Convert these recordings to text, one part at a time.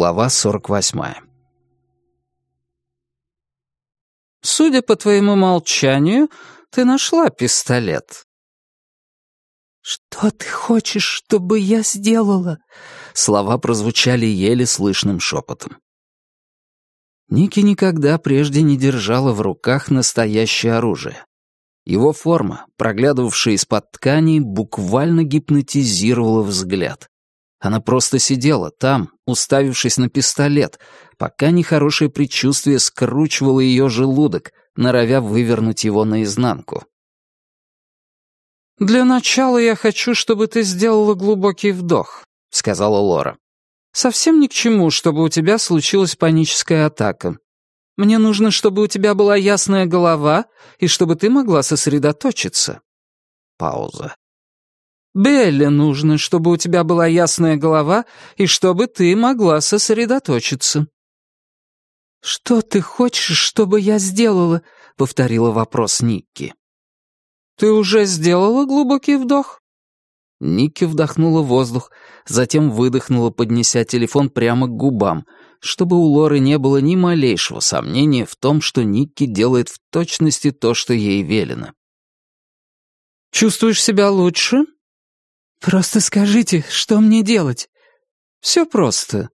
Глава 48. «Судя по твоему молчанию, ты нашла пистолет». «Что ты хочешь, чтобы я сделала?» Слова прозвучали еле слышным шепотом. Ники никогда прежде не держала в руках настоящее оружие. Его форма, проглядывавшая из-под ткани, буквально гипнотизировала взгляд. Она просто сидела там, уставившись на пистолет, пока нехорошее предчувствие скручивало ее желудок, норовя вывернуть его наизнанку. «Для начала я хочу, чтобы ты сделала глубокий вдох», — сказала Лора. «Совсем ни к чему, чтобы у тебя случилась паническая атака. Мне нужно, чтобы у тебя была ясная голова и чтобы ты могла сосредоточиться». Пауза. Белли нужно, чтобы у тебя была ясная голова и чтобы ты могла сосредоточиться». «Что ты хочешь, чтобы я сделала?» — повторила вопрос Никки. «Ты уже сделала глубокий вдох?» Никки вдохнула воздух, затем выдохнула, поднеся телефон прямо к губам, чтобы у Лоры не было ни малейшего сомнения в том, что Никки делает в точности то, что ей велено. «Чувствуешь себя лучше?» «Просто скажите, что мне делать?» «Все просто.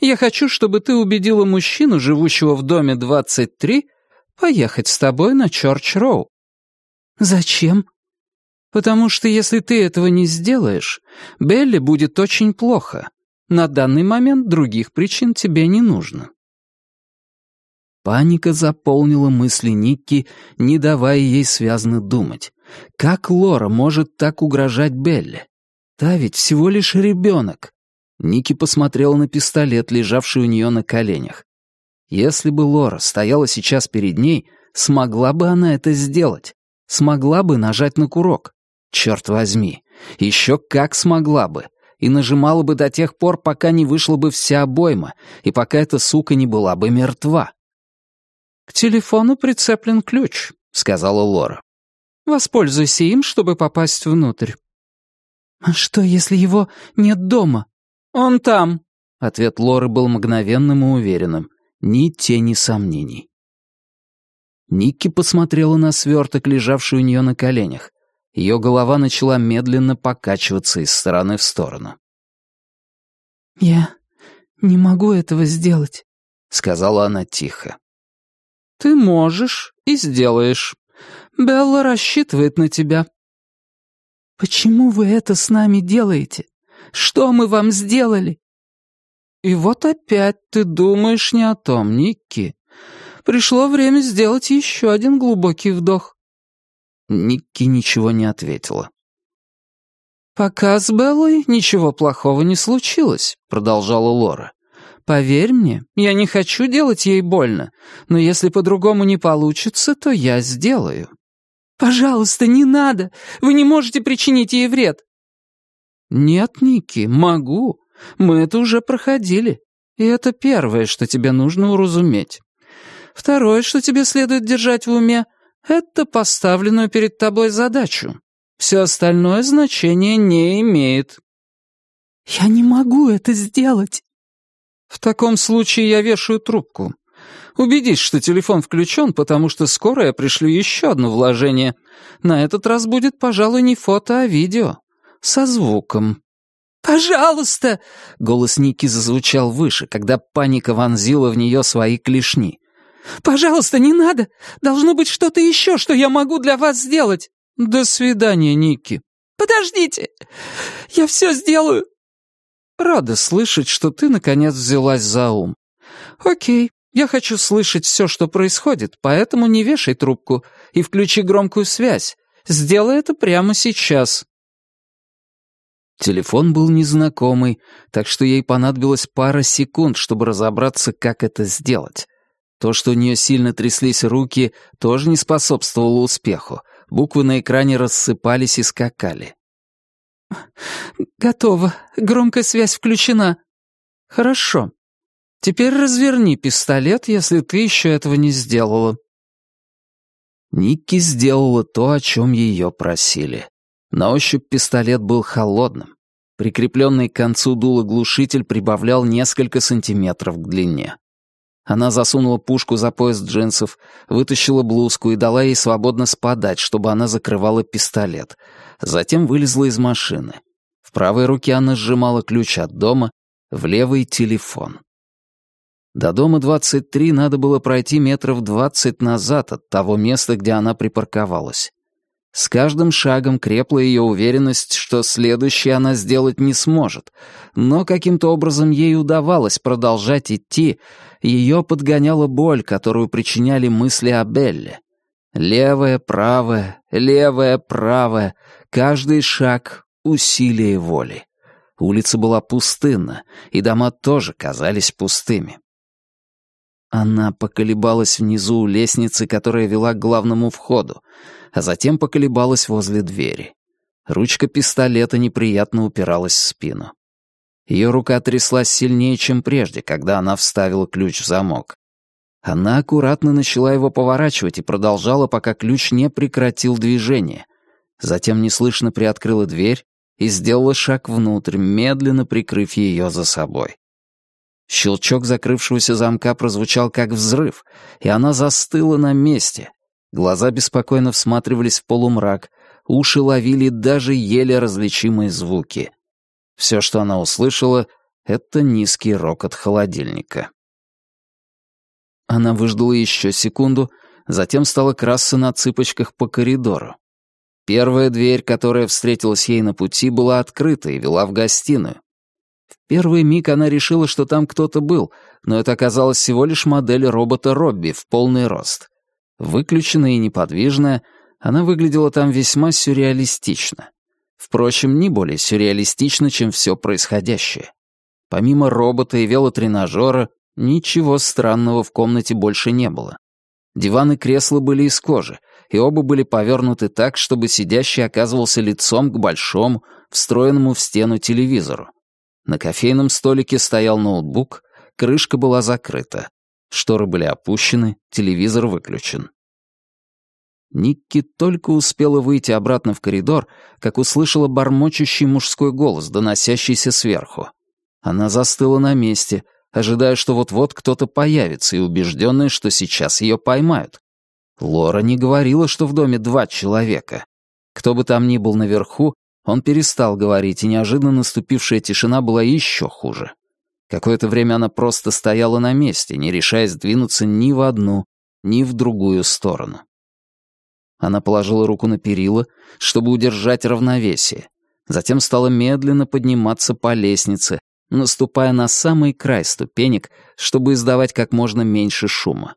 Я хочу, чтобы ты убедила мужчину, живущего в доме 23, поехать с тобой на Чорч-Роу». «Зачем?» «Потому что если ты этого не сделаешь, Белли будет очень плохо. На данный момент других причин тебе не нужно». Паника заполнила мысли Никки, не давая ей связно думать. Как Лора может так угрожать Белли? Та ведь всего лишь ребенок. Ники посмотрела на пистолет, лежавший у нее на коленях. Если бы Лора стояла сейчас перед ней, смогла бы она это сделать. Смогла бы нажать на курок. Черт возьми, еще как смогла бы. И нажимала бы до тех пор, пока не вышла бы вся обойма, и пока эта сука не была бы мертва. «К телефону прицеплен ключ», — сказала Лора. «Воспользуйся им, чтобы попасть внутрь». «А что, если его нет дома?» «Он там». Ответ Лоры был мгновенным и уверенным. Ни тени сомнений. Никки посмотрела на сверток, лежавший у нее на коленях. Ее голова начала медленно покачиваться из стороны в сторону. «Я не могу этого сделать», — сказала она тихо. «Ты можешь и сделаешь. Белла рассчитывает на тебя. «Почему вы это с нами делаете? Что мы вам сделали?» «И вот опять ты думаешь не о том, Никки. Пришло время сделать еще один глубокий вдох». Никки ничего не ответила. «Пока с Беллой ничего плохого не случилось», — продолжала Лора. «Поверь мне, я не хочу делать ей больно, но если по-другому не получится, то я сделаю». «Пожалуйста, не надо! Вы не можете причинить ей вред!» «Нет, Ники, могу. Мы это уже проходили. И это первое, что тебе нужно уразуметь. Второе, что тебе следует держать в уме, это поставленную перед тобой задачу. Все остальное значение не имеет». «Я не могу это сделать». «В таком случае я вешаю трубку. Убедись, что телефон включен, потому что скоро я пришлю еще одно вложение. На этот раз будет, пожалуй, не фото, а видео. Со звуком». «Пожалуйста!» — голос Ники зазвучал выше, когда паника вонзила в нее свои клешни. «Пожалуйста, не надо! Должно быть что-то еще, что я могу для вас сделать!» «До свидания, Ники!» «Подождите! Я все сделаю!» «Рада слышать, что ты, наконец, взялась за ум. Окей, я хочу слышать все, что происходит, поэтому не вешай трубку и включи громкую связь. Сделай это прямо сейчас». Телефон был незнакомый, так что ей понадобилось пара секунд, чтобы разобраться, как это сделать. То, что у нее сильно тряслись руки, тоже не способствовало успеху. Буквы на экране рассыпались и скакали. «Готово. Громкая связь включена». «Хорошо. Теперь разверни пистолет, если ты еще этого не сделала». Никки сделала то, о чем ее просили. На ощупь пистолет был холодным. Прикрепленный к концу дула глушитель прибавлял несколько сантиметров к длине. Она засунула пушку за пояс джинсов, вытащила блузку и дала ей свободно спадать, чтобы она закрывала пистолет. Затем вылезла из машины. В правой руке она сжимала ключ от дома, в левой — телефон. До дома 23 надо было пройти метров 20 назад от того места, где она припарковалась. С каждым шагом крепла ее уверенность, что следующее она сделать не сможет, но каким-то образом ей удавалось продолжать идти, ее подгоняла боль, которую причиняли мысли о Белле. Левое, правое, левое, правое, каждый шаг — усилие воли. Улица была пустынна, и дома тоже казались пустыми. Она поколебалась внизу у лестницы, которая вела к главному входу, а затем поколебалась возле двери. Ручка пистолета неприятно упиралась в спину. Ее рука тряслась сильнее, чем прежде, когда она вставила ключ в замок. Она аккуратно начала его поворачивать и продолжала, пока ключ не прекратил движение. Затем неслышно приоткрыла дверь и сделала шаг внутрь, медленно прикрыв ее за собой. Щелчок закрывшегося замка прозвучал как взрыв, и она застыла на месте. Глаза беспокойно всматривались в полумрак, уши ловили даже еле различимые звуки. Все, что она услышала, — это низкий рокот холодильника. Она выждала еще секунду, затем стала красться на цыпочках по коридору. Первая дверь, которая встретилась ей на пути, была открыта и вела в гостиную. В первый миг она решила, что там кто-то был, но это оказалось всего лишь модель робота Робби в полный рост. Выключенная и неподвижная, она выглядела там весьма сюрреалистично. Впрочем, не более сюрреалистично, чем все происходящее. Помимо робота и велотренажера, ничего странного в комнате больше не было. Диван и кресла были из кожи, и оба были повернуты так, чтобы сидящий оказывался лицом к большому, встроенному в стену телевизору. На кофейном столике стоял ноутбук, крышка была закрыта. Шторы были опущены, телевизор выключен. Никки только успела выйти обратно в коридор, как услышала бормочущий мужской голос, доносящийся сверху. Она застыла на месте, ожидая, что вот-вот кто-то появится, и убежденная, что сейчас ее поймают. Лора не говорила, что в доме два человека. Кто бы там ни был наверху, он перестал говорить, и неожиданно наступившая тишина была еще хуже. Какое-то время она просто стояла на месте, не решаясь двинуться ни в одну, ни в другую сторону. Она положила руку на перила, чтобы удержать равновесие. Затем стала медленно подниматься по лестнице, наступая на самый край ступенек, чтобы издавать как можно меньше шума.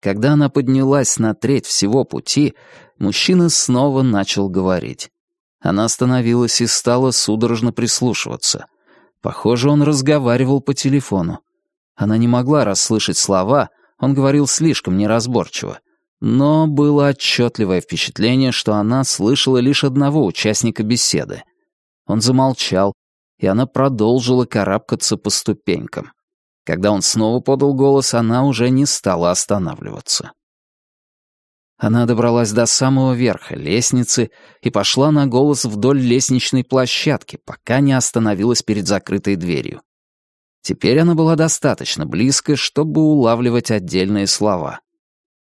Когда она поднялась на треть всего пути, мужчина снова начал говорить. Она остановилась и стала судорожно прислушиваться. Похоже, он разговаривал по телефону. Она не могла расслышать слова, он говорил слишком неразборчиво. Но было отчетливое впечатление, что она слышала лишь одного участника беседы. Он замолчал, и она продолжила карабкаться по ступенькам. Когда он снова подал голос, она уже не стала останавливаться. Она добралась до самого верха лестницы и пошла на голос вдоль лестничной площадки, пока не остановилась перед закрытой дверью. Теперь она была достаточно близко, чтобы улавливать отдельные слова.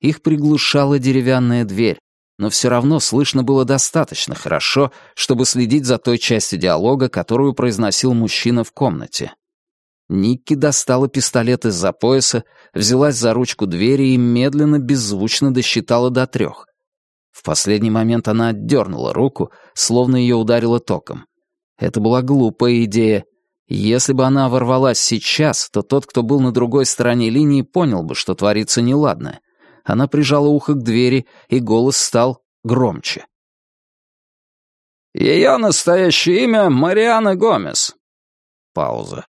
Их приглушала деревянная дверь, но все равно слышно было достаточно хорошо, чтобы следить за той частью диалога, которую произносил мужчина в комнате. Никки достала пистолет из-за пояса, взялась за ручку двери и медленно, беззвучно досчитала до трех. В последний момент она отдернула руку, словно ее ударило током. Это была глупая идея. Если бы она ворвалась сейчас, то тот, кто был на другой стороне линии, понял бы, что творится неладное. Она прижала ухо к двери, и голос стал громче. «Ее настоящее имя — Мариана Гомес». Пауза.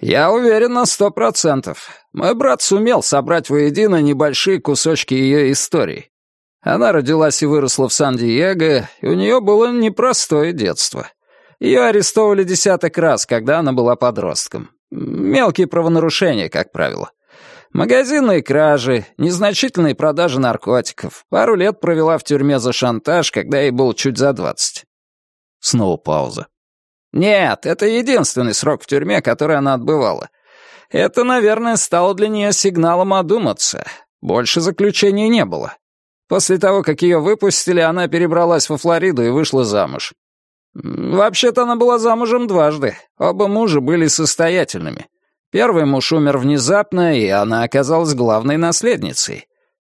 «Я уверен на сто процентов. Мой брат сумел собрать воедино небольшие кусочки ее истории. Она родилась и выросла в Сан-Диего, и у нее было непростое детство. Ее арестовывали десяток раз, когда она была подростком. Мелкие правонарушения, как правило. Магазинные кражи, незначительные продажи наркотиков. Пару лет провела в тюрьме за шантаж, когда ей было чуть за двадцать. Снова пауза. Нет, это единственный срок в тюрьме, который она отбывала. Это, наверное, стало для нее сигналом одуматься. Больше заключений не было. После того, как ее выпустили, она перебралась во Флориду и вышла замуж. Вообще-то она была замужем дважды. Оба мужа были состоятельными. Первый муж умер внезапно, и она оказалась главной наследницей.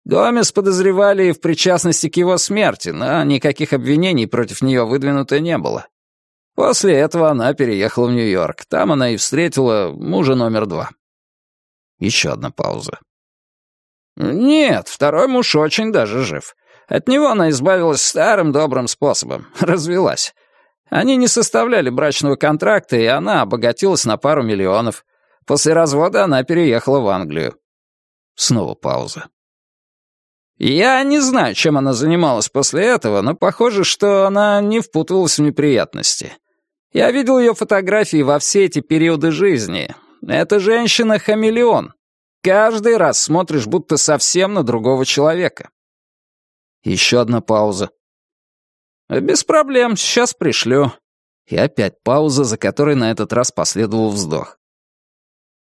Гомес подозревали в причастности к его смерти, но никаких обвинений против нее выдвинуто не было. После этого она переехала в Нью-Йорк. Там она и встретила мужа номер два. Еще одна пауза. Нет, второй муж очень даже жив. От него она избавилась старым добрым способом. Развелась. Они не составляли брачного контракта, и она обогатилась на пару миллионов. После развода она переехала в Англию. Снова пауза. Я не знаю, чем она занималась после этого, но похоже, что она не впутывалась в неприятности. Я видел ее фотографии во все эти периоды жизни. Эта женщина-хамелеон. Каждый раз смотришь будто совсем на другого человека. Еще одна пауза. «Без проблем, сейчас пришлю». И опять пауза, за которой на этот раз последовал вздох.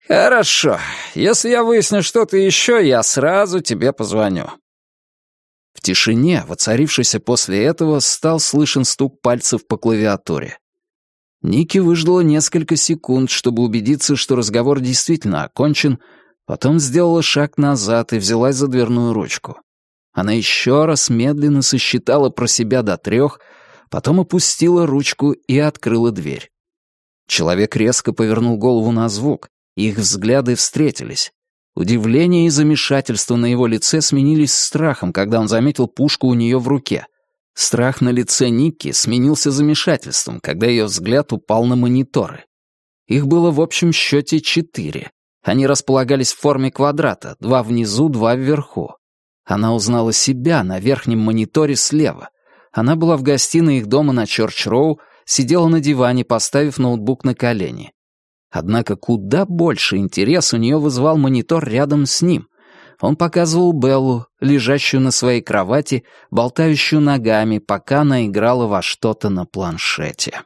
«Хорошо. Если я выясню что-то еще, я сразу тебе позвоню. В тишине, воцарившейся после этого, стал слышен стук пальцев по клавиатуре. Ники выждала несколько секунд, чтобы убедиться, что разговор действительно окончен, потом сделала шаг назад и взялась за дверную ручку. Она еще раз медленно сосчитала про себя до трех, потом опустила ручку и открыла дверь. Человек резко повернул голову на звук, их взгляды встретились. Удивление и замешательство на его лице сменились страхом, когда он заметил пушку у нее в руке. Страх на лице Никки сменился замешательством, когда ее взгляд упал на мониторы. Их было в общем счете четыре. Они располагались в форме квадрата, два внизу, два вверху. Она узнала себя на верхнем мониторе слева. Она была в гостиной их дома на Чорч-Роу, сидела на диване, поставив ноутбук на колени. Однако куда больше интерес у нее вызывал монитор рядом с ним. Он показывал Беллу, лежащую на своей кровати, болтающую ногами, пока она играла во что-то на планшете.